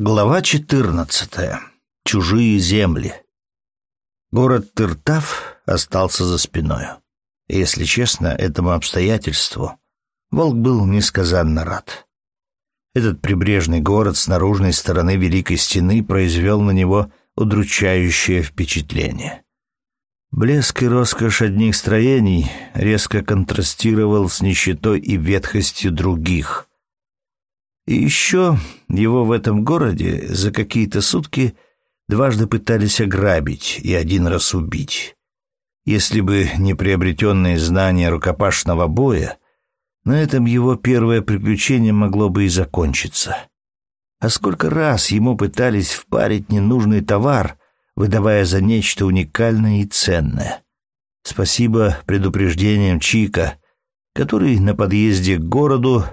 Глава 14. Чужие земли. Город Тыртав остался за спиной. И, если честно, этому обстоятельству Волк был несказанно рад. Этот прибрежный город с наружной стороны Великой Стены произвел на него удручающее впечатление. Блеск и роскошь одних строений резко контрастировал с нищетой и ветхостью других — и еще его в этом городе за какие-то сутки дважды пытались ограбить и один раз убить. Если бы не приобретенные знания рукопашного боя, на этом его первое приключение могло бы и закончиться. А сколько раз ему пытались впарить ненужный товар, выдавая за нечто уникальное и ценное. Спасибо предупреждениям Чика, который на подъезде к городу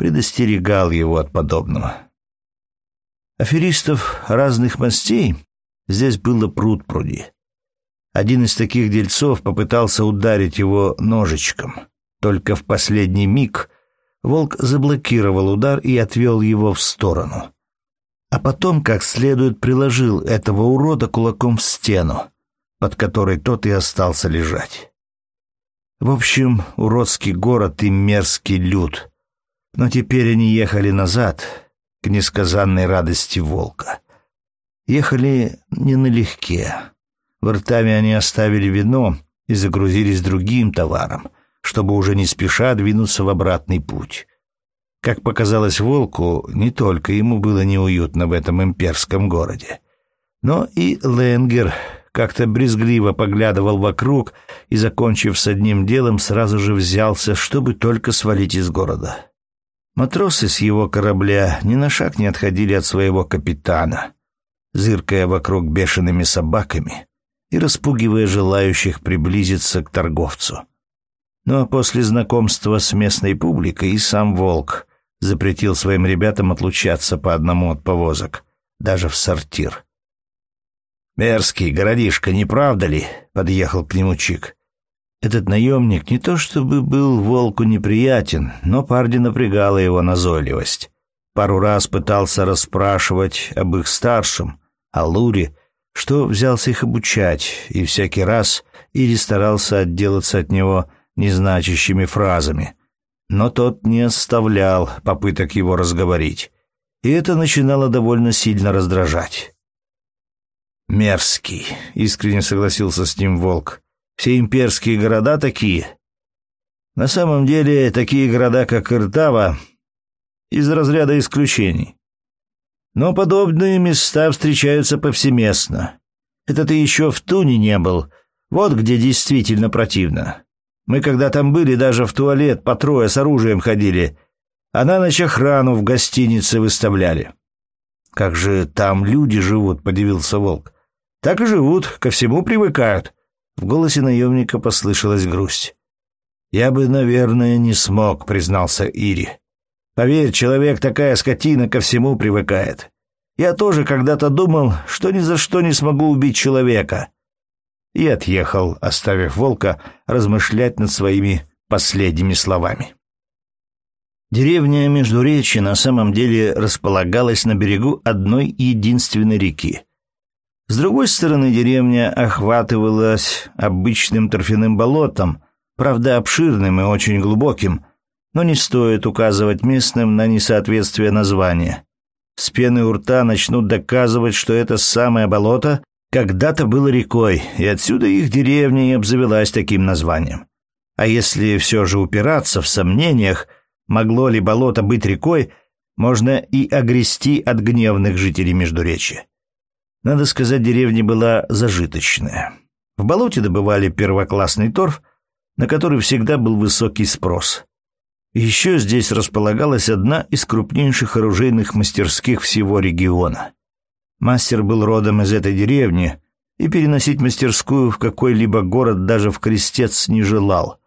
предостерегал его от подобного. Аферистов разных мастей здесь было пруд-пруди. Один из таких дельцов попытался ударить его ножичком. Только в последний миг волк заблокировал удар и отвел его в сторону. А потом как следует приложил этого урода кулаком в стену, под которой тот и остался лежать. В общем, уродский город и мерзкий люд, но теперь они ехали назад, к несказанной радости волка. Ехали не налегке. В ртами они оставили вино и загрузились другим товаром, чтобы уже не спеша двинуться в обратный путь. Как показалось волку, не только ему было неуютно в этом имперском городе, но и Ленгер как-то брезгливо поглядывал вокруг и, закончив с одним делом, сразу же взялся, чтобы только свалить из города. Матросы с его корабля ни на шаг не отходили от своего капитана, зыркая вокруг бешеными собаками и распугивая желающих приблизиться к торговцу. Ну а после знакомства с местной публикой и сам Волк запретил своим ребятам отлучаться по одному от повозок, даже в сортир. «Мерзкий городишко, не правда ли?» — подъехал к нему Чик. Этот наемник не то чтобы был волку неприятен, но парни напрягала его назойливость. Пару раз пытался расспрашивать об их старшем, о Луре, что взялся их обучать, и всякий раз Ири старался отделаться от него незначащими фразами. Но тот не оставлял попыток его разговорить, и это начинало довольно сильно раздражать. «Мерзкий», — искренне согласился с ним волк. Все имперские города такие. На самом деле, такие города, как Иртава, из разряда исключений. Но подобные места встречаются повсеместно. Это ты еще в Туне не был. Вот где действительно противно. Мы когда там были, даже в туалет по трое с оружием ходили, а на ночь охрану в гостинице выставляли. «Как же там люди живут?» — подивился Волк. «Так и живут, ко всему привыкают. В голосе наемника послышалась грусть. «Я бы, наверное, не смог», — признался Ири. «Поверь, человек такая скотина ко всему привыкает. Я тоже когда-то думал, что ни за что не смогу убить человека». И отъехал, оставив волка размышлять над своими последними словами. Деревня Междуречья на самом деле располагалась на берегу одной единственной реки — с другой стороны, деревня охватывалась обычным торфяным болотом, правда обширным и очень глубоким, но не стоит указывать местным на несоответствие названия. С пены у рта начнут доказывать, что это самое болото когда-то было рекой, и отсюда их деревня и обзавелась таким названием. А если все же упираться в сомнениях, могло ли болото быть рекой, можно и огрести от гневных жителей Междуречия. Надо сказать, деревня была зажиточная. В болоте добывали первоклассный торф, на который всегда был высокий спрос. Еще здесь располагалась одна из крупнейших оружейных мастерских всего региона. Мастер был родом из этой деревни, и переносить мастерскую в какой-либо город даже в крестец не желал.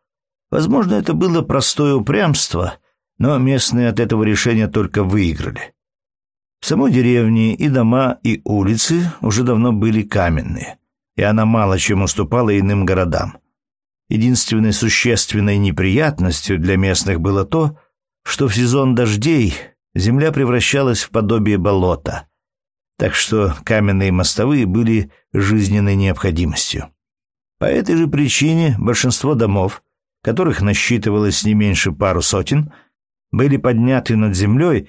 Возможно, это было простое упрямство, но местные от этого решения только выиграли. В самой деревне и дома, и улицы уже давно были каменные, и она мало чем уступала иным городам. Единственной существенной неприятностью для местных было то, что в сезон дождей земля превращалась в подобие болота, так что каменные мостовые были жизненной необходимостью. По этой же причине большинство домов, которых насчитывалось не меньше пару сотен, были подняты над землей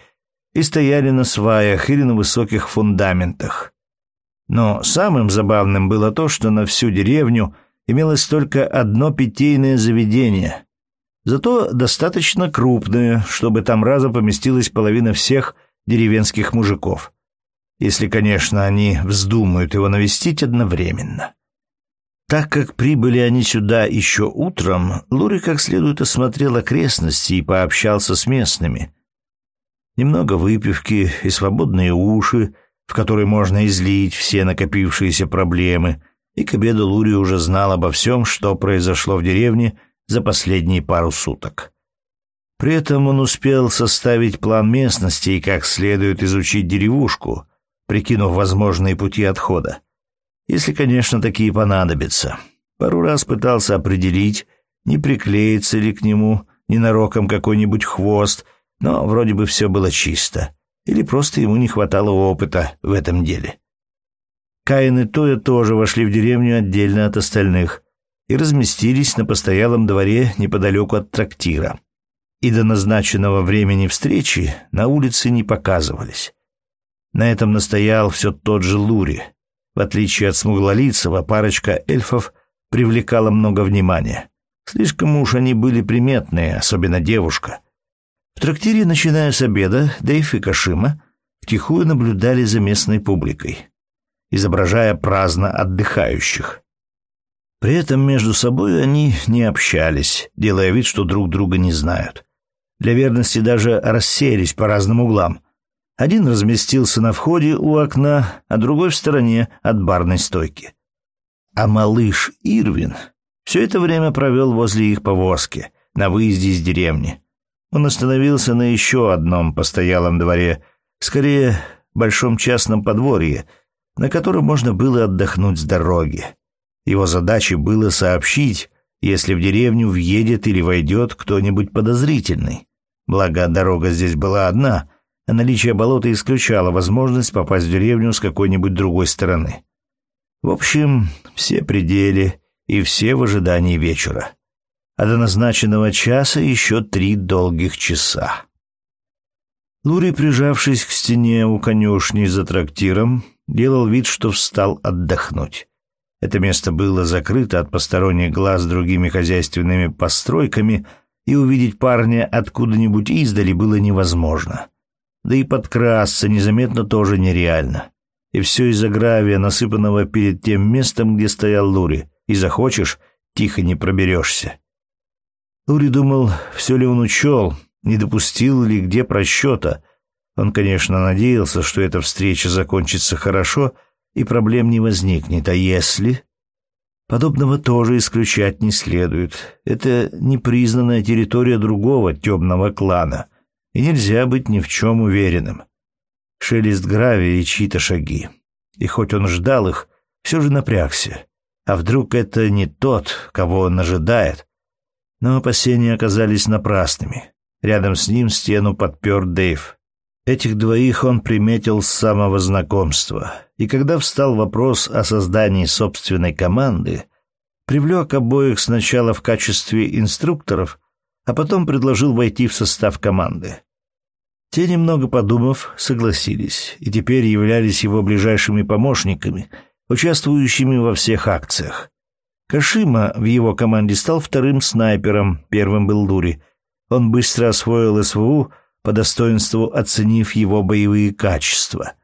и стояли на сваях или на высоких фундаментах. Но самым забавным было то, что на всю деревню имелось только одно питейное заведение, зато достаточно крупное, чтобы там разом поместилась половина всех деревенских мужиков. Если, конечно, они вздумают его навестить одновременно. Так как прибыли они сюда еще утром, Лури как следует осмотрел окрестности и пообщался с местными. Немного выпивки и свободные уши, в которые можно излить все накопившиеся проблемы, и к обеду Лури уже знал обо всем, что произошло в деревне за последние пару суток. При этом он успел составить план местности и как следует изучить деревушку, прикинув возможные пути отхода. Если, конечно, такие понадобятся. Пару раз пытался определить, не приклеится ли к нему ненароком какой-нибудь хвост, но вроде бы все было чисто. Или просто ему не хватало опыта в этом деле. Каин и Тоя тоже вошли в деревню отдельно от остальных и разместились на постоялом дворе неподалеку от трактира. И до назначенного времени встречи на улице не показывались. На этом настоял все тот же Лури. В отличие от Смуглолицева, парочка эльфов привлекала много внимания. Слишком уж они были приметные, особенно девушка. В трактире, начиная с обеда, Дэйв и Кашима втихую наблюдали за местной публикой, изображая праздно отдыхающих. При этом между собой они не общались, делая вид, что друг друга не знают. Для верности даже расселись по разным углам. Один разместился на входе у окна, а другой в стороне от барной стойки. А малыш Ирвин все это время провел возле их повозки, на выезде из деревни. Он остановился на еще одном постоялом дворе, скорее, большом частном подворье, на котором можно было отдохнуть с дороги. Его задачей было сообщить, если в деревню въедет или войдет кто-нибудь подозрительный. Благо, дорога здесь была одна, а наличие болота исключало возможность попасть в деревню с какой-нибудь другой стороны. В общем, все пределы и все в ожидании вечера а до назначенного часа еще три долгих часа. Лури, прижавшись к стене у конюшни за трактиром, делал вид, что встал отдохнуть. Это место было закрыто от посторонних глаз другими хозяйственными постройками, и увидеть парня откуда-нибудь издали было невозможно. Да и подкрасться незаметно тоже нереально. И все из-за гравия, насыпанного перед тем местом, где стоял Лури. И захочешь, тихо не проберешься. Лури думал, все ли он учел, не допустил ли где просчета. Он, конечно, надеялся, что эта встреча закончится хорошо и проблем не возникнет. А если... Подобного тоже исключать не следует. Это непризнанная территория другого темного клана, и нельзя быть ни в чем уверенным. Шелест гравия и чьи-то шаги. И хоть он ждал их, все же напрягся. А вдруг это не тот, кого он ожидает, но опасения оказались напрасными. Рядом с ним стену подпер Дэйв. Этих двоих он приметил с самого знакомства, и когда встал вопрос о создании собственной команды, привлек обоих сначала в качестве инструкторов, а потом предложил войти в состав команды. Те, немного подумав, согласились и теперь являлись его ближайшими помощниками, участвующими во всех акциях. Кашима в его команде стал вторым снайпером, первым был Лури. Он быстро освоил СВУ, по достоинству оценив его боевые качества.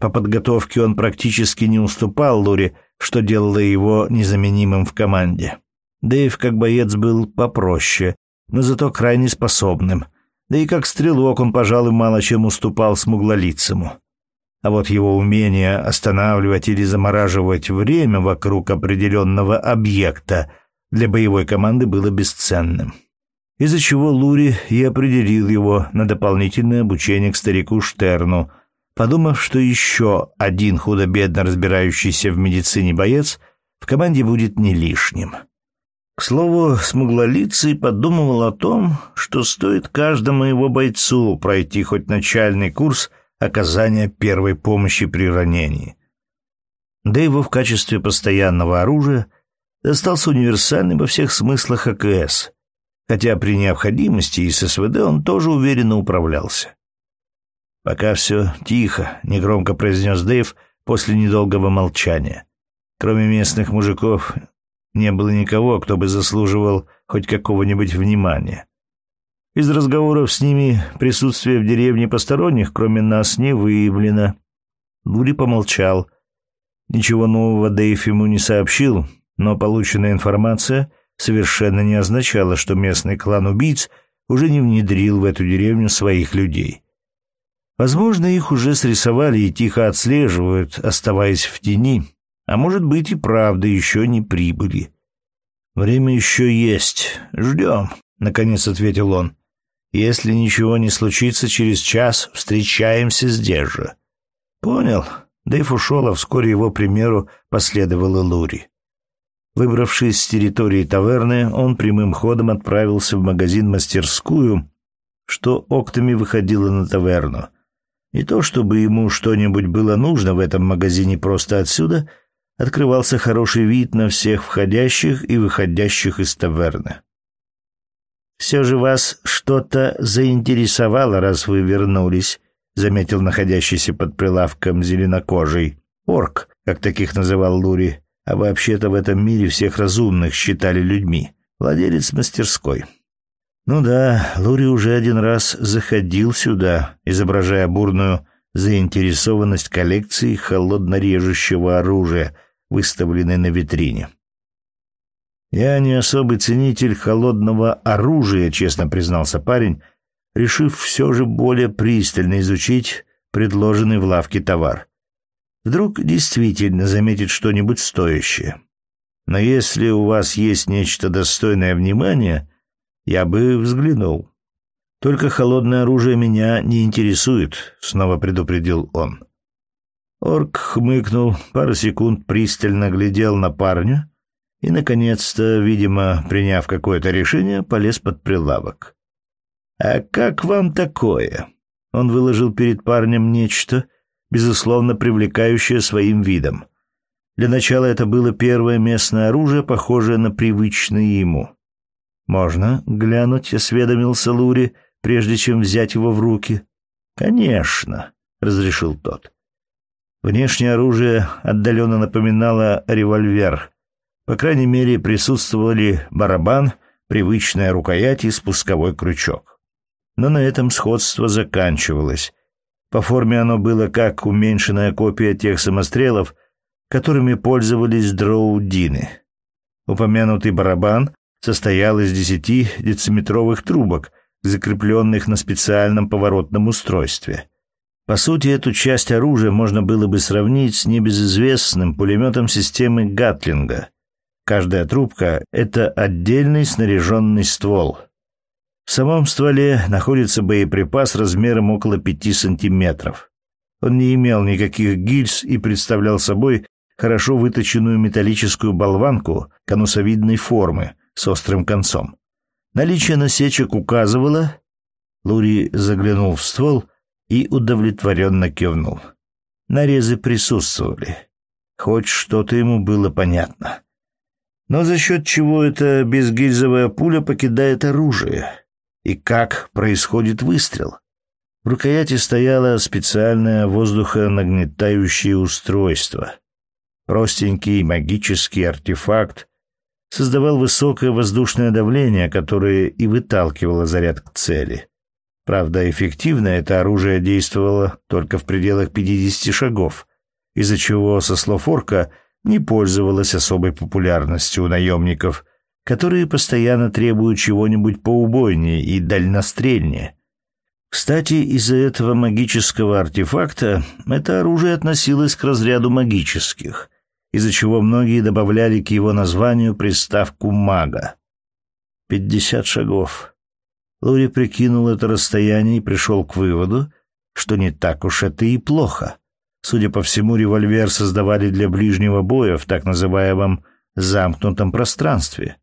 По подготовке он практически не уступал Лури, что делало его незаменимым в команде. Дэйв как боец был попроще, но зато крайне способным. Да и как стрелок он, пожалуй, мало чем уступал смуглолицему. А вот его умение останавливать или замораживать время вокруг определенного объекта для боевой команды было бесценным. Из-за чего Лури и определил его на дополнительное обучение к старику Штерну, подумав, что еще один худо-бедно разбирающийся в медицине боец в команде будет не лишним. К слову, смуглолицый подумывал о том, что стоит каждому его бойцу пройти хоть начальный курс – оказания первой помощи при ранении. Дэйву в качестве постоянного оружия достался универсальный во всех смыслах АКС, хотя при необходимости и с СВД он тоже уверенно управлялся. «Пока все тихо», — негромко произнес Дэйв после недолгого молчания. Кроме местных мужиков, не было никого, кто бы заслуживал хоть какого-нибудь внимания. Из разговоров с ними присутствие в деревне посторонних, кроме нас, не выявлено. Лури помолчал. Ничего нового Дэйв ему не сообщил, но полученная информация совершенно не означала, что местный клан убийц уже не внедрил в эту деревню своих людей. Возможно, их уже срисовали и тихо отслеживают, оставаясь в тени, а может быть и правда еще не прибыли. «Время еще есть. Ждем», — наконец ответил он. «Если ничего не случится, через час встречаемся здесь же». «Понял». Дэйв ушел, а вскоре его примеру последовала Лури. Выбравшись с территории таверны, он прямым ходом отправился в магазин-мастерскую, что окнами выходило на таверну. Не то чтобы ему что-нибудь было нужно в этом магазине просто отсюда, открывался хороший вид на всех входящих и выходящих из таверны. «Все же вас что-то заинтересовало, раз вы вернулись», — заметил находящийся под прилавком зеленокожий. «Орк», как таких называл Лури, а вообще-то в этом мире всех разумных считали людьми. Владелец мастерской. Ну да, Лури уже один раз заходил сюда, изображая бурную заинтересованность коллекции холодно-режущего оружия, выставленной на витрине. «Я не особый ценитель холодного оружия», — честно признался парень, решив все же более пристально изучить предложенный в лавке товар. Вдруг действительно заметит что-нибудь стоящее. Но если у вас есть нечто достойное внимания, я бы взглянул. Только холодное оружие меня не интересует, снова предупредил он. Орк хмыкнул, пару секунд пристально глядел на парня и, наконец-то, видимо, приняв какое-то решение, полез под прилавок. «А как вам такое?» Он выложил перед парнем нечто, безусловно привлекающее своим видом. Для начала это было первое местное оружие, похожее на привычное ему. «Можно глянуть?» — осведомился Лури, прежде чем взять его в руки. «Конечно», — разрешил тот. Внешнее оружие отдаленно напоминало револьвер. По крайней мере, присутствовали барабан, привычная рукоять и спусковой крючок. Но на этом сходство заканчивалось. По форме оно было как уменьшенная копия тех самострелов, которыми пользовались дроудины. Упомянутый барабан состоял из десяти дециметровых трубок, закрепленных на специальном поворотном устройстве. По сути, эту часть оружия можно было бы сравнить с небезызвестным пулеметом системы Гатлинга. Каждая трубка — это отдельный снаряженный ствол. В самом стволе находится боеприпас размером около пяти сантиметров. Он не имел никаких гильз и представлял собой хорошо выточенную металлическую болванку конусовидной формы, с острым концом. Наличие насечек указывало... Лури заглянул в ствол и удовлетворенно кивнул. Нарезы присутствовали. Хоть что-то ему было понятно. Но за счет чего эта безгильзовая пуля покидает оружие? И как происходит выстрел? В рукояти стояло специальное воздухонагнетающее устройство. Простенький магический артефакт, создавал высокое воздушное давление, которое и выталкивало заряд к цели. Правда, эффективно это оружие действовало только в пределах 50 шагов, из-за чего, со слов Орка, не пользовалось особой популярностью у наемников, которые постоянно требуют чего-нибудь поубойнее и дальнострельнее. Кстати, из-за этого магического артефакта это оружие относилось к разряду магических, из-за чего многие добавляли к его названию приставку «мага». Пятьдесят шагов. Лури прикинул это расстояние и пришел к выводу, что не так уж это и плохо. Судя по всему, револьвер создавали для ближнего боя в так называемом замкнутом пространстве.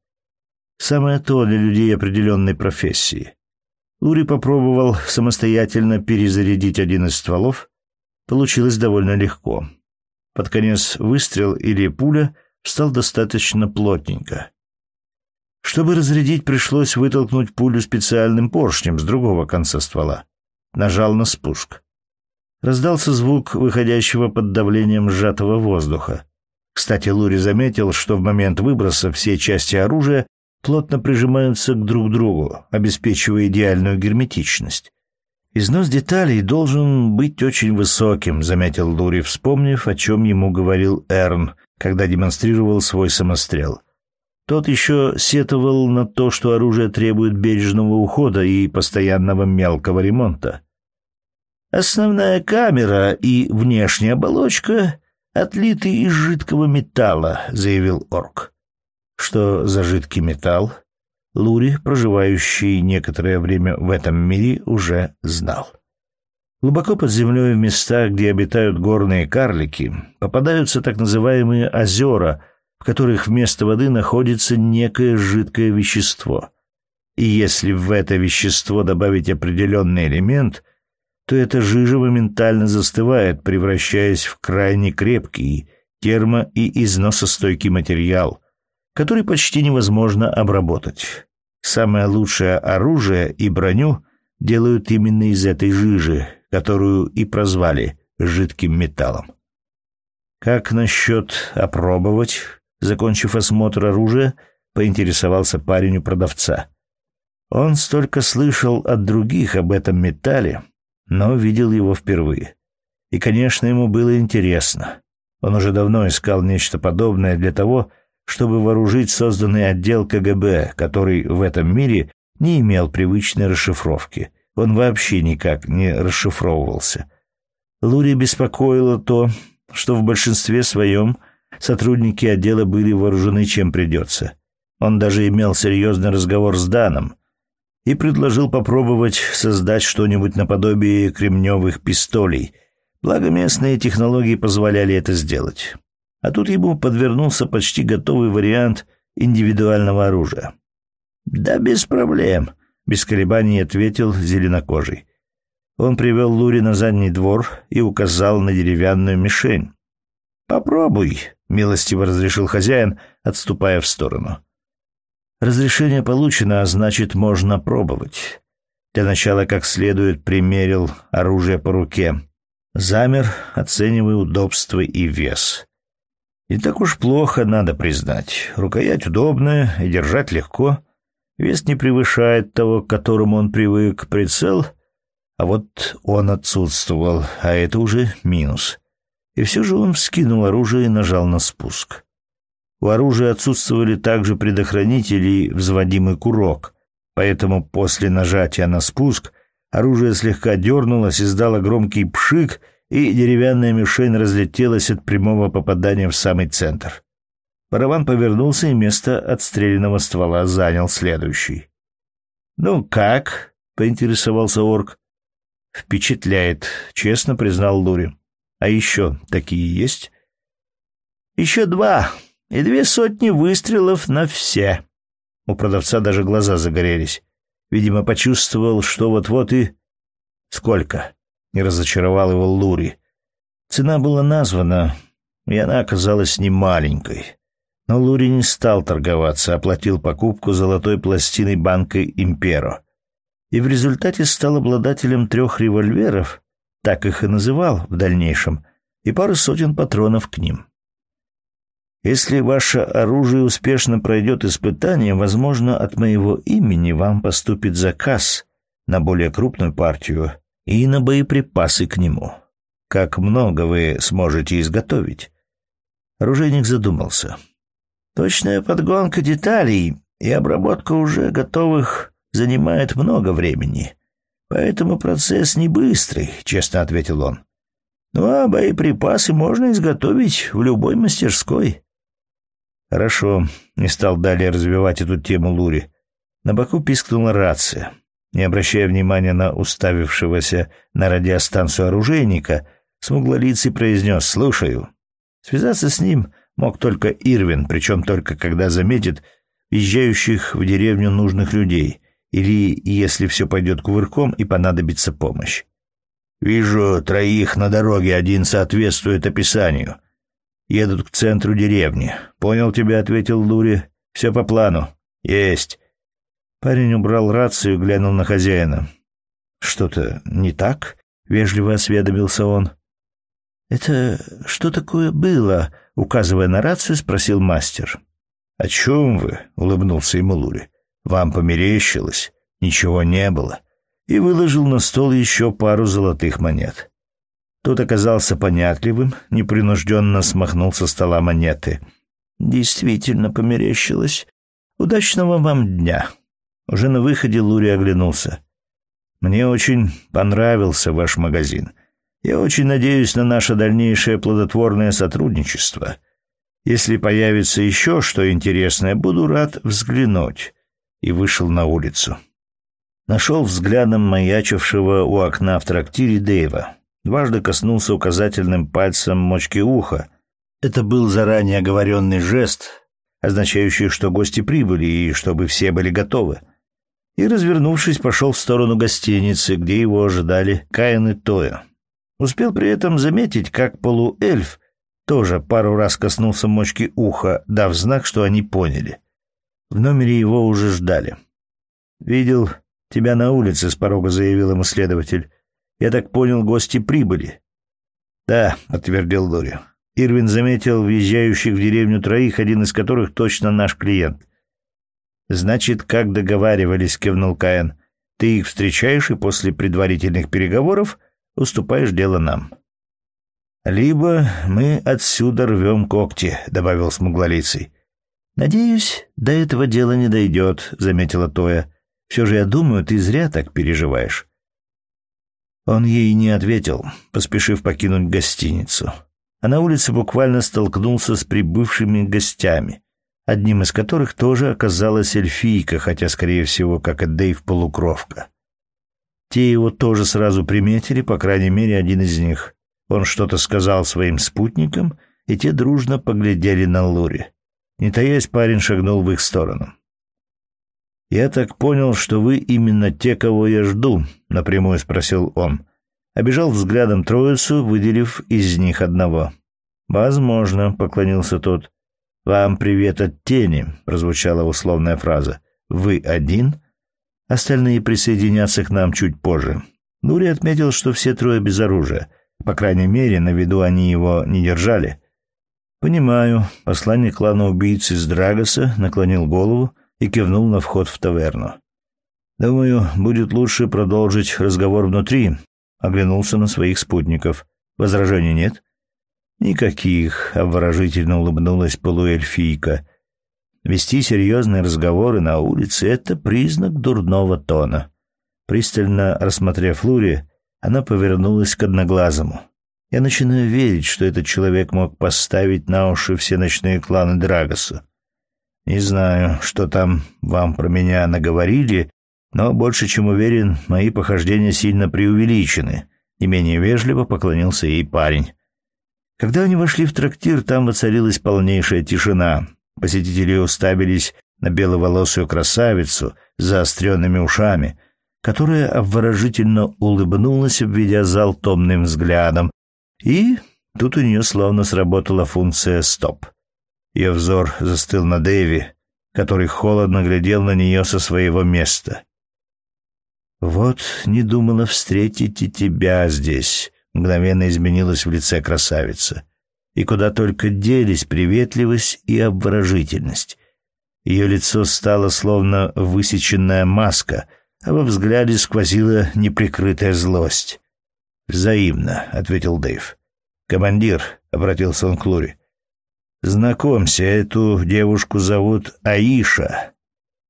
Самое то для людей определенной профессии. Лури попробовал самостоятельно перезарядить один из стволов, получилось довольно легко. Под конец выстрел или пуля встал достаточно плотненько. Чтобы разрядить, пришлось вытолкнуть пулю специальным поршнем с другого конца ствола. Нажал на спуск. Раздался звук выходящего под давлением сжатого воздуха. Кстати, Лури заметил, что в момент выброса все части оружия плотно прижимаются к друг другу, обеспечивая идеальную герметичность. «Износ деталей должен быть очень высоким», — заметил Лури, вспомнив, о чем ему говорил Эрн, когда демонстрировал свой самострел. Тот еще сетовал на то, что оружие требует бережного ухода и постоянного мелкого ремонта. «Основная камера и внешняя оболочка отлиты из жидкого металла», — заявил Орк. Что за жидкий металл? Лури, проживающий некоторое время в этом мире, уже знал. Глубоко под землей в местах, где обитают горные карлики, попадаются так называемые озера, в которых вместо воды находится некое жидкое вещество. И если в это вещество добавить определенный элемент, то эта жижа моментально застывает, превращаясь в крайне крепкий термо- и износостойкий материал, который почти невозможно обработать. Самое лучшее оружие и броню делают именно из этой жижи, которую и прозвали жидким металлом. Как насчет опробовать? Закончив осмотр оружия, поинтересовался парень у продавца. Он столько слышал от других об этом металле, но видел его впервые. И, конечно, ему было интересно. Он уже давно искал нечто подобное для того, чтобы вооружить созданный отдел КГБ, который в этом мире не имел привычной расшифровки. Он вообще никак не расшифровывался. Лури беспокоило то, что в большинстве своем сотрудники отдела были вооружены чем придется. Он даже имел серьезный разговор с Даном и предложил попробовать создать что-нибудь наподобие кремневых пистолей, благо местные технологии позволяли это сделать. А тут ему подвернулся почти готовый вариант индивидуального оружия. «Да без проблем», — без колебаний ответил зеленокожий. Он привел Лури на задний двор и указал на деревянную мишень. «Попробуй», — милостиво разрешил хозяин, отступая в сторону. «Разрешение получено, а значит, можно пробовать». Для начала как следует примерил оружие по руке. Замер, оценивая удобство и вес. Не так уж плохо, надо признать. Рукоять удобная и держать легко. Вес не превышает того, к которому он привык. Прицел, а вот он отсутствовал, а это уже минус. И все же он вскинул оружие и нажал на спуск. У оружия отсутствовали также предохранители и взводимый курок, поэтому после нажатия на спуск оружие слегка дернулось, издало громкий пшик — и деревянная мишень разлетелась от прямого попадания в самый центр. Барабан повернулся, и место отстрелянного ствола занял следующий. «Ну как?» — поинтересовался орк. «Впечатляет», — честно признал Лури. «А еще такие есть?» «Еще два и две сотни выстрелов на все». У продавца даже глаза загорелись. Видимо, почувствовал, что вот-вот и... «Сколько?» не разочаровал его Лури. Цена была названа, и она оказалась не маленькой. Но Лури не стал торговаться, оплатил покупку золотой пластиной банка «Имперо». И в результате стал обладателем трех револьверов, так их и называл в дальнейшем, и пары сотен патронов к ним. Если ваше оружие успешно пройдет испытание, возможно, от моего имени вам поступит заказ на более крупную партию и на боеприпасы к нему. Как много вы сможете изготовить?» Оружейник задумался. «Точная подгонка деталей и обработка уже готовых занимает много времени, поэтому процесс не быстрый», — честно ответил он. «Ну а боеприпасы можно изготовить в любой мастерской». «Хорошо», — не стал далее развивать эту тему Лури. На боку пискнула рация. Не обращая внимания на уставившегося на радиостанцию оружейника, смуглолицый произнес «Слушаю». Связаться с ним мог только Ирвин, причем только когда заметит въезжающих в деревню нужных людей, или если все пойдет кувырком и понадобится помощь. Вижу троих на дороге, один соответствует описанию. Едут к центру деревни. Понял тебя, ответил Лури. Все по плану. Есть. Парень убрал рацию и глянул на хозяина. Что-то не так? Вежливо осведомился он. Это что такое было? Указывая на рацию, спросил мастер. «О чем вы?» — улыбнулся ему Лури. «Вам померещилось? Ничего не было». И выложил на стол еще пару золотых монет. Тот оказался понятливым, непринужденно смахнул со стола монеты. «Действительно померещилось. Удачного вам дня». Уже на выходе Лури оглянулся. «Мне очень понравился ваш магазин. Я очень надеюсь на наше дальнейшее плодотворное сотрудничество. Если появится еще что интересное, буду рад взглянуть». И вышел на улицу. Нашел взглядом маячившего у окна в трактире Дэйва. Дважды коснулся указательным пальцем мочки уха. Это был заранее оговоренный жест, означающий, что гости прибыли и чтобы все были готовы. И, развернувшись, пошел в сторону гостиницы, где его ожидали Каин и Тоя. Успел при этом заметить, как полуэльф тоже пару раз коснулся мочки уха, дав знак, что они поняли. В номере его уже ждали. «Видел тебя на улице», — с порога заявил ему следователь. «Я так понял, гости прибыли». «Да», — отвердил Лори. Ирвин заметил въезжающих в деревню троих, один из которых точно наш клиент. «Значит, как договаривались», — кивнул Каин. «Ты их встречаешь и после предварительных переговоров уступаешь дело нам. «Либо мы отсюда рвем когти», — добавил смуглолицый. «Надеюсь, до этого дела не дойдет», — заметила Тоя. «Все же, я думаю, ты зря так переживаешь». Он ей не ответил, поспешив покинуть гостиницу. А на улице буквально столкнулся с прибывшими гостями, одним из которых тоже оказалась эльфийка, хотя, скорее всего, как и Дэйв, полукровка. Те его тоже сразу приметили, по крайней мере, один из них. Он что-то сказал своим спутникам, и те дружно поглядели на Лури. Не таясь, парень шагнул в их сторону. «Я так понял, что вы именно те, кого я жду», — напрямую спросил он. Обежал взглядом троицу, выделив из них одного. «Возможно», — поклонился тот. «Вам привет от тени», — прозвучала условная фраза. «Вы один?» Остальные присоединятся к нам чуть позже. Нури отметил, что все трое без оружия. По крайней мере, на виду они его не держали. «Понимаю». Посланник клана убийц из Драгоса наклонил голову и кивнул на вход в таверну. «Думаю, будет лучше продолжить разговор внутри», — оглянулся на своих спутников. «Возражений нет?» «Никаких», — обворожительно улыбнулась полуэльфийка. Вести серьезные разговоры на улице — это признак дурного тона. Пристально рассмотрев Лури, она повернулась к одноглазому. Я начинаю верить, что этот человек мог поставить на уши все ночные кланы Драгоса. Не знаю, что там вам про меня наговорили, но больше чем уверен, мои похождения сильно преувеличены. Не менее вежливо поклонился ей парень. Когда они вошли в трактир, там воцарилась полнейшая тишина. Посетители уставились на беловолосую красавицу с заостренными ушами, которая обворожительно улыбнулась, обведя зал томным взглядом, и тут у нее словно сработала функция «стоп». Ее взор застыл на Дэви, который холодно глядел на нее со своего места. «Вот не думала встретить и тебя здесь», — мгновенно изменилась в лице красавица и куда только делись приветливость и обворожительность. Ее лицо стало словно высеченная маска, а во взгляде сквозила неприкрытая злость. «Взаимно», — ответил Дэйв. «Командир», — обратился он к Лури, — «знакомься, эту девушку зовут Аиша.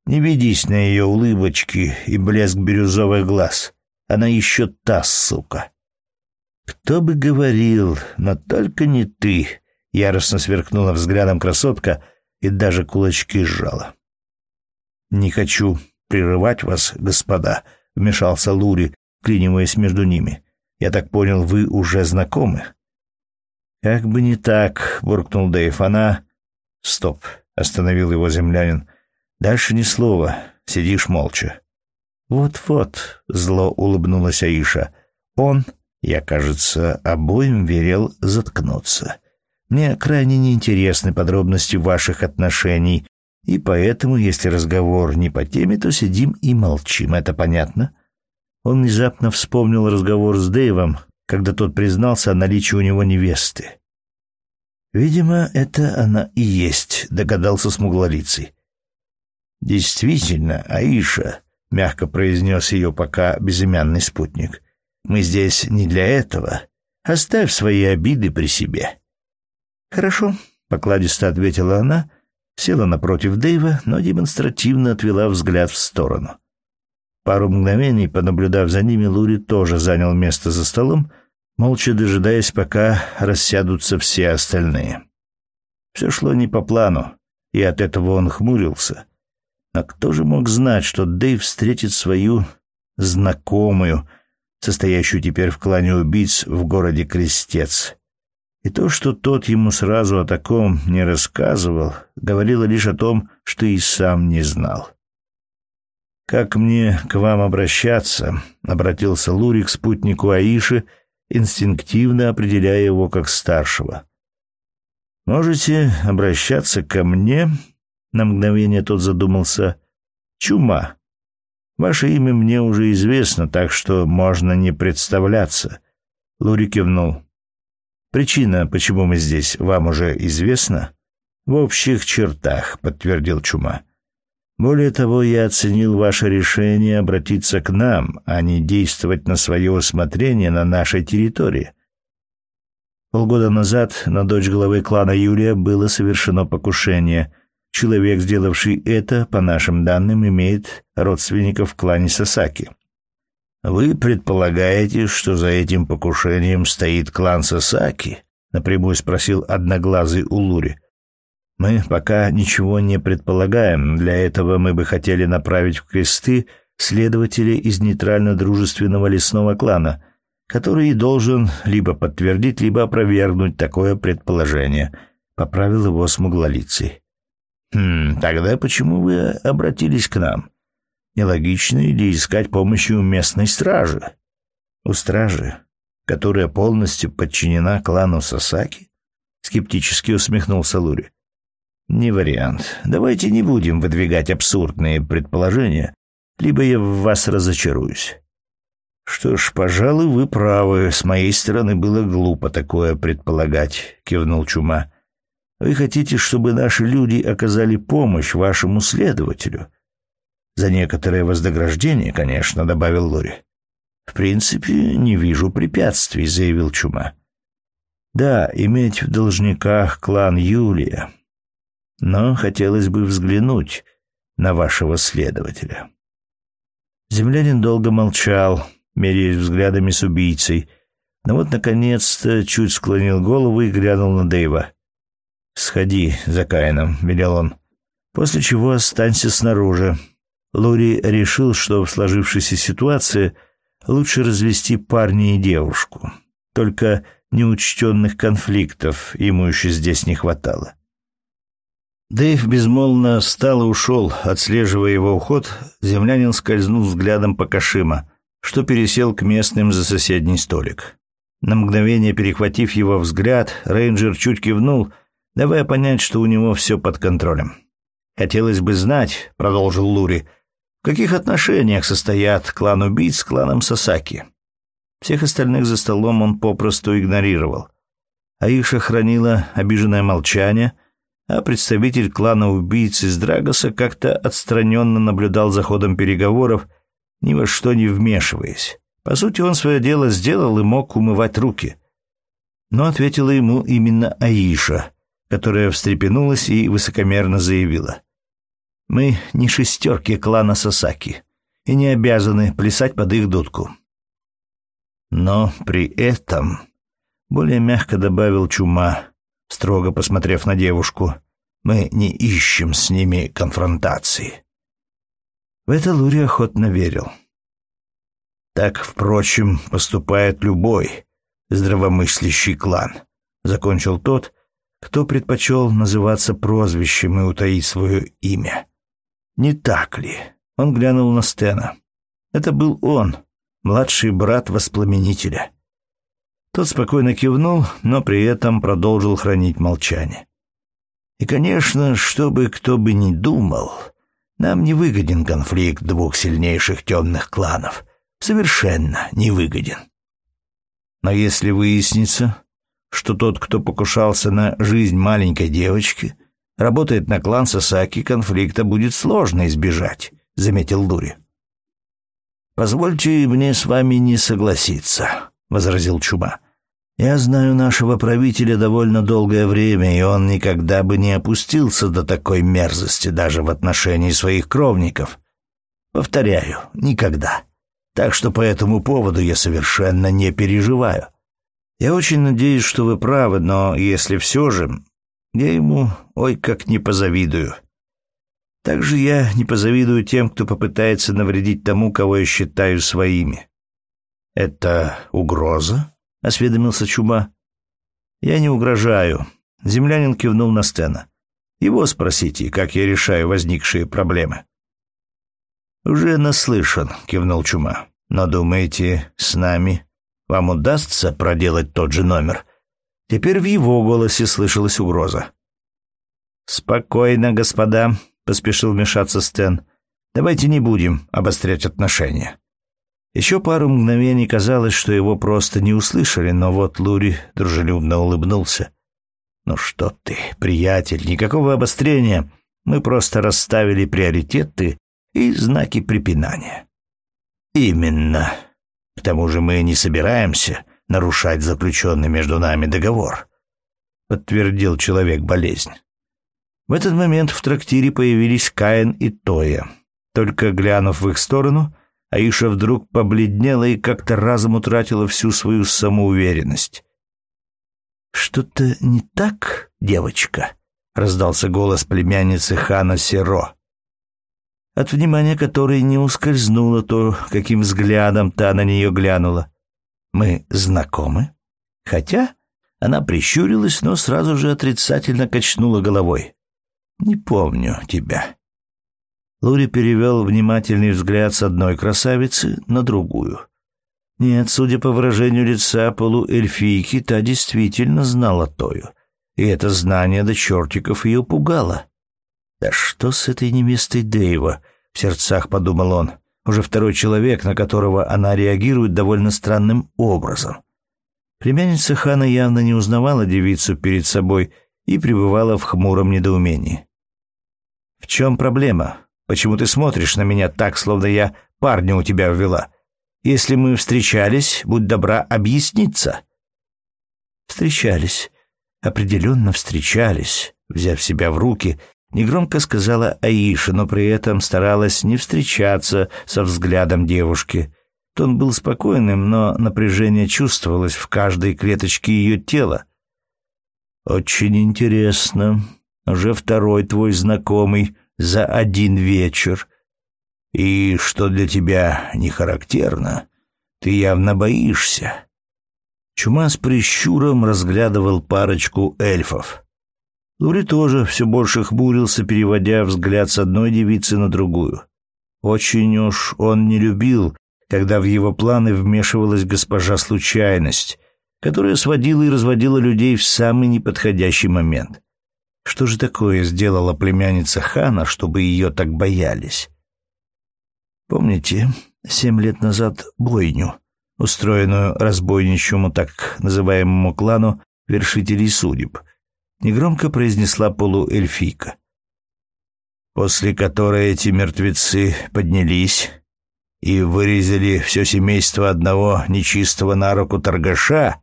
Не ведись на ее улыбочки и блеск бирюзовых глаз. Она еще та сука». «Кто бы говорил, но только не ты!» — яростно сверкнула взглядом красотка и даже кулачки сжала. «Не хочу прерывать вас, господа», — вмешался Лури, клиниваясь между ними. «Я так понял, вы уже знакомы?» «Как бы не так», — буркнул Дэйв. «Она...» «Стоп», — остановил его землянин. «Дальше ни слова. Сидишь молча». «Вот-вот», — зло улыбнулась Аиша. «Он Я, кажется, обоим верил заткнуться. Мне крайне неинтересны подробности ваших отношений, и поэтому, если разговор не по теме, то сидим и молчим. Это понятно?» Он внезапно вспомнил разговор с Дэйвом, когда тот признался о наличии у него невесты. «Видимо, это она и есть», — догадался смуглолицый. «Действительно, Аиша», — мягко произнес ее пока безымянный спутник, — «мы здесь не для этого. Оставь свои обиды при себе». «Хорошо», — покладисто ответила она, села напротив Дэйва, но демонстративно отвела взгляд в сторону. Пару мгновений, понаблюдав за ними, Лури тоже занял место за столом, молча дожидаясь, пока рассядутся все остальные. Все шло не по плану, и от этого он хмурился. А кто же мог знать, что Дэйв встретит свою знакомую, состоящую теперь в клане убийц в городе Крестец? И то, что тот ему сразу о таком не рассказывал, говорило лишь о том, что и сам не знал. «Как мне к вам обращаться?» — обратился Лурик спутнику Аиши, инстинктивно определяя его как старшего. «Можете обращаться ко мне?» — на мгновение тот задумался. «Чума. Ваше имя мне уже известно, так что можно не представляться». Лурик кивнул. «Причина, почему мы здесь, вам уже известна?» «В общих чертах», — подтвердил Чума. Более того, я оценил ваше решение обратиться к нам, а не действовать на свое усмотрение на нашей территории. Полгода назад на дочь главы клана Юлия было совершено покушение. Человек, сделавший это, по нашим данным, имеет родственников в клане Сасаки. Вы предполагаете, что за этим покушением стоит клан Сасаки? напрямую спросил одноглазый Улури. Мы пока ничего не предполагаем. Для этого мы бы хотели направить в кресты следователей из нейтрально-дружественного лесного клана, который должен либо подтвердить, либо опровергнуть такое предположение. Поправил его смуглолицый. «Хм, тогда почему вы обратились к нам? Нелогично ли искать помощи у местной стражи?» «У стражи, которая полностью подчинена клану Сасаки?» Скептически усмехнулся Лури. Не вариант. Давайте не будем выдвигать абсурдные предположения, либо я в вас разочаруюсь. Что ж, пожалуй, вы правы. С моей стороны было глупо такое предполагать, кивнул Чума. Вы хотите, чтобы наши люди оказали помощь вашему следователю? За некоторое вознаграждение, конечно, добавил Лори. В принципе, не вижу препятствий, заявил Чума. Да, иметь в должниках клан Юлия но хотелось бы взглянуть на вашего следователя». Землянин долго молчал, меряясь взглядами с убийцей, но вот, наконец-то, чуть склонил голову и глянул на Дэйва. «Сходи за Каином», — велел он, после чего останься снаружи. Лури решил, что в сложившейся ситуации лучше развести парня и девушку. Только неучтенных конфликтов ему еще здесь не хватало. Дэйв безмолвно встал и ушел. Отслеживая его уход, землянин скользнул взглядом по Кашима, что пересел к местным за соседний столик. На мгновение перехватив его взгляд, рейнджер чуть кивнул, давая понять, что у него все под контролем. «Хотелось бы знать», — продолжил Лури, — «в каких отношениях состоят клан убийц с кланом Сасаки?» Всех остальных за столом он попросту игнорировал. Аиша хранила обиженное молчание — а представитель клана убийц из Драгоса как-то отстраненно наблюдал за ходом переговоров, ни во что не вмешиваясь. По сути, он свое дело сделал и мог умывать руки. Но ответила ему именно Аиша, которая встрепенулась и высокомерно заявила. «Мы не шестерки клана Сасаки и не обязаны плясать под их дудку». Но при этом, более мягко добавил Чума, строго посмотрев на девушку. «Мы не ищем с ними конфронтации». В это Лури охотно верил. Так, впрочем, поступает любой здравомыслящий клан, закончил тот, кто предпочел называться прозвищем и утаить свое имя. Не так ли? Он глянул на Стена. Это был он, младший брат воспламенителя. Тот спокойно кивнул, но при этом продолжил хранить молчание. И, конечно, что бы кто бы ни думал, нам не выгоден конфликт двух сильнейших темных кланов. Совершенно не выгоден. Но если выяснится, что тот, кто покушался на жизнь маленькой девочки, работает на клан Сасаки, конфликта будет сложно избежать, — заметил Дури. «Позвольте мне с вами не согласиться», — возразил Чуба. «Я знаю нашего правителя довольно долгое время, и он никогда бы не опустился до такой мерзости даже в отношении своих кровников. Повторяю, никогда. Так что по этому поводу я совершенно не переживаю. Я очень надеюсь, что вы правы, но если все же, я ему ой как не позавидую». Также я не позавидую тем, кто попытается навредить тому, кого я считаю своими. «Это угроза?» — осведомился Чуба. «Я не угрожаю». Землянин кивнул на Стена. «Его спросите, как я решаю возникшие проблемы». «Уже наслышан», — кивнул Чума. «Но думаете, с нами вам удастся проделать тот же номер?» Теперь в его голосе слышалась угроза. «Спокойно, господа», поспешил вмешаться Стэн. Давайте не будем обострять отношения. Еще пару мгновений казалось, что его просто не услышали, но вот Лури дружелюбно улыбнулся. «Ну что ты, приятель, никакого обострения. Мы просто расставили приоритеты и знаки препинания». «Именно. К тому же мы не собираемся нарушать заключенный между нами договор», — подтвердил человек болезнь. В этот момент в трактире появились Каин и Тоя. Только глянув в их сторону, Аиша вдруг побледнела и как-то разом утратила всю свою самоуверенность. «Что-то не так, девочка?» — раздался голос племянницы хана Серо, от внимания которой не ускользнуло то, каким взглядом та на нее глянула. «Мы знакомы?» Хотя она прищурилась, но сразу же отрицательно качнула головой. «Не помню тебя». Лури перевел внимательный взгляд с одной красавицы на другую. Нет, судя по выражению лица полуэльфийки, та действительно знала Тою. И это знание до чертиков ее пугало. «Да что с этой невестой Дэйва?» — в сердцах подумал он. Уже второй человек, на которого она реагирует довольно странным образом. Племянница хана явно не узнавала девицу перед собой и пребывала в хмуром недоумении. «В чем проблема? Почему ты смотришь на меня так, словно я парня у тебя ввела? Если мы встречались, будь добра объясниться». «Встречались. Определенно встречались», — взяв себя в руки, негромко сказала Аиша, но при этом старалась не встречаться со взглядом девушки. Тон был спокойным, но напряжение чувствовалось в каждой клеточке ее тела. «Очень интересно», уже второй твой знакомый за один вечер. И что для тебя не характерно, ты явно боишься. Чума с прищуром разглядывал парочку эльфов. Лури тоже все больше хмурился, переводя взгляд с одной девицы на другую. Очень уж он не любил, когда в его планы вмешивалась госпожа случайность, которая сводила и разводила людей в самый неподходящий момент. Что же такое сделала племянница хана, чтобы ее так боялись? Помните, семь лет назад бойню, устроенную разбойничьему так называемому клану вершителей судеб, негромко произнесла полуэльфийка. После которой эти мертвецы поднялись и вырезали все семейство одного нечистого на руку торгаша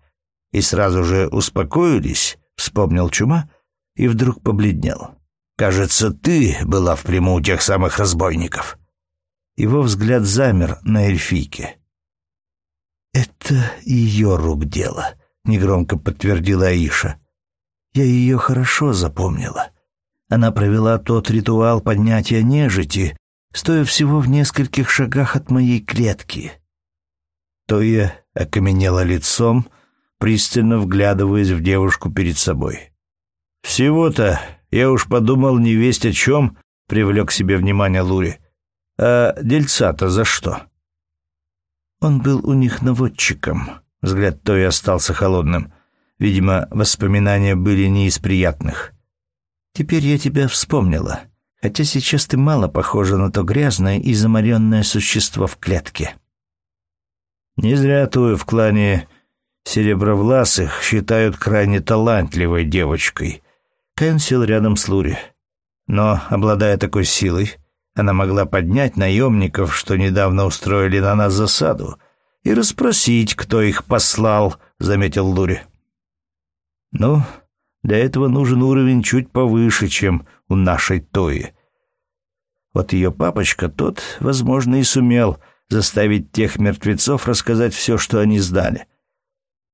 и сразу же успокоились, вспомнил Чума, и вдруг побледнел. «Кажется, ты была в приму у тех самых разбойников». Его взгляд замер на эльфийке. «Это ее рук дело», — негромко подтвердила Аиша. «Я ее хорошо запомнила. Она провела тот ритуал поднятия нежити, стоя всего в нескольких шагах от моей клетки». Тоя окаменела лицом, пристально вглядываясь в девушку перед собой. «Всего-то, я уж подумал, не весть о чем», — привлек к себе внимание Лури. «А дельца-то за что?» Он был у них наводчиком, Взгляд Тои остался холодным. Видимо, воспоминания были не из приятных. «Теперь я тебя вспомнила, хотя сейчас ты мало похожа на то грязное и заморенное существо в клетке». Не зря Тою в клане серебровласых считают крайне талантливой девочкой. Кен сел рядом с Лури. Но, обладая такой силой, она могла поднять наемников, что недавно устроили на нас засаду, и расспросить, кто их послал, — заметил Лури. Ну, для этого нужен уровень чуть повыше, чем у нашей Тои. Вот ее папочка, тот, возможно, и сумел заставить тех мертвецов рассказать все, что они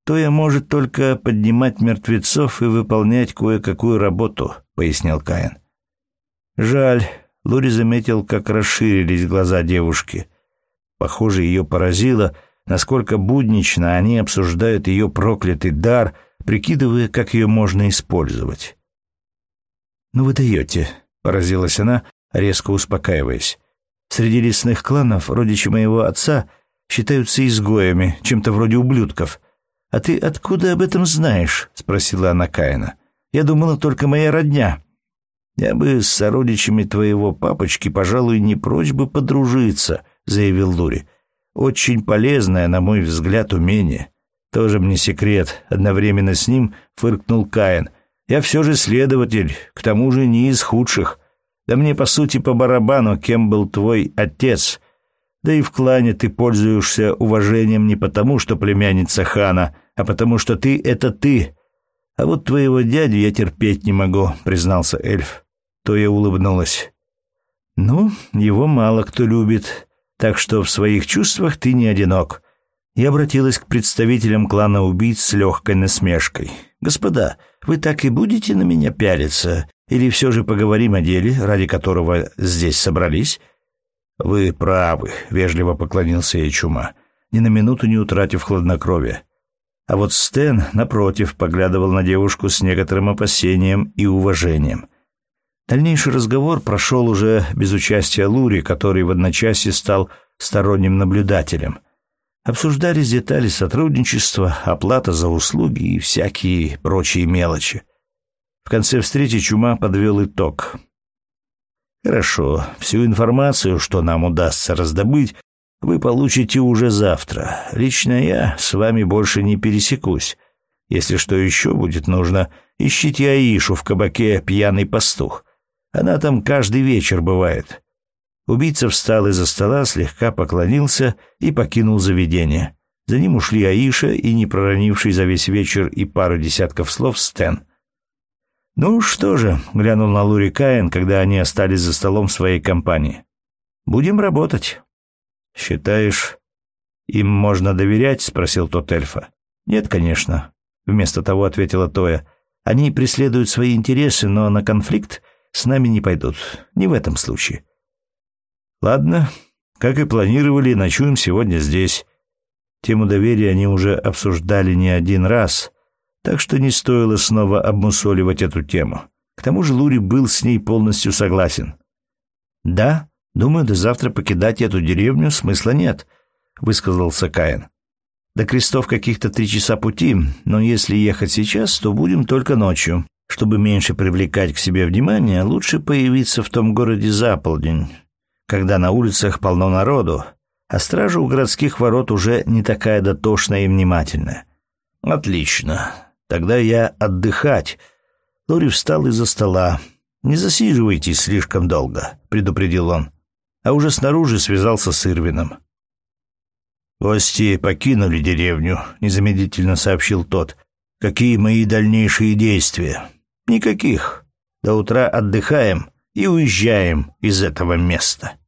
сдали. Тоя может только поднимать мертвецов и выполнять кое-какую работу, — пояснил Каин. Жаль, Лури заметил, как расширились глаза девушки. Похоже, ее поразило, насколько буднично они обсуждают ее проклятый дар, прикидывая, как ее можно использовать. «Ну вы даете», — поразилась она, резко успокаиваясь. «Среди лесных кланов родичи моего отца считаются изгоями, чем-то вроде ублюдков. А ты откуда об этом знаешь?» — спросила она Каина. «Я думала, только моя родня». «Я бы с сородичами твоего папочки, пожалуй, не прочь бы подружиться», — заявил Лури. «Очень полезное, на мой взгляд, умение. Тоже мне секрет». Одновременно с ним фыркнул Каин. «Я все же следователь, к тому же не из худших. Да мне, по сути, по барабану, кем был твой отец. Да и в клане ты пользуешься уважением не потому, что племянница хана, а потому что ты — это ты». «А вот твоего дядю я терпеть не могу», — признался эльф. То я улыбнулась. «Ну, его мало кто любит, так что в своих чувствах ты не одинок». Я обратилась к представителям клана убийц с легкой насмешкой. «Господа, вы так и будете на меня пялиться? Или все же поговорим о деле, ради которого здесь собрались?» «Вы правы», — вежливо поклонился ей чума, ни на минуту не утратив хладнокровия. А вот Стэн, напротив, поглядывал на девушку с некоторым опасением и уважением. Дальнейший разговор прошел уже без участия Лури, который в одночасье стал сторонним наблюдателем. Обсуждались детали сотрудничества, оплата за услуги и всякие прочие мелочи. В конце встречи Чума подвел итог. «Хорошо, всю информацию, что нам удастся раздобыть, вы получите уже завтра. Лично я с вами больше не пересекусь. Если что еще будет нужно, ищите Аишу в кабаке «Пьяный пастух». Она там каждый вечер бывает. Убийца встал из-за стола, слегка поклонился и покинул заведение. За ним ушли Аиша и не проронивший за весь вечер и пару десятков слов Стэн. «Ну что же», — глянул на Лури Каин, когда они остались за столом своей компании. «Будем работать». «Считаешь, им можно доверять?» — спросил тот эльфа. «Нет, конечно», — вместо того ответила Тоя. «Они преследуют свои интересы, но на конфликт с нами не пойдут. Не в этом случае». «Ладно, как и планировали, ночуем сегодня здесь». Тему доверия они уже обсуждали не один раз, так что не стоило снова обмусоливать эту тему. К тому же Лури был с ней полностью согласен. «Да, Думаю, до завтра покидать эту деревню смысла нет, высказался Каин. До крестов каких-то три часа пути, но если ехать сейчас, то будем только ночью. Чтобы меньше привлекать к себе внимание, лучше появиться в том городе за полдень, когда на улицах полно народу, а стража у городских ворот уже не такая дотошная и внимательная. Отлично. Тогда я отдыхать. Лори встал из-за стола. Не засиживайтесь слишком долго, предупредил он а уже снаружи связался с Ирвином. «Гости покинули деревню», — незамедлительно сообщил тот. «Какие мои дальнейшие действия?» «Никаких. До утра отдыхаем и уезжаем из этого места».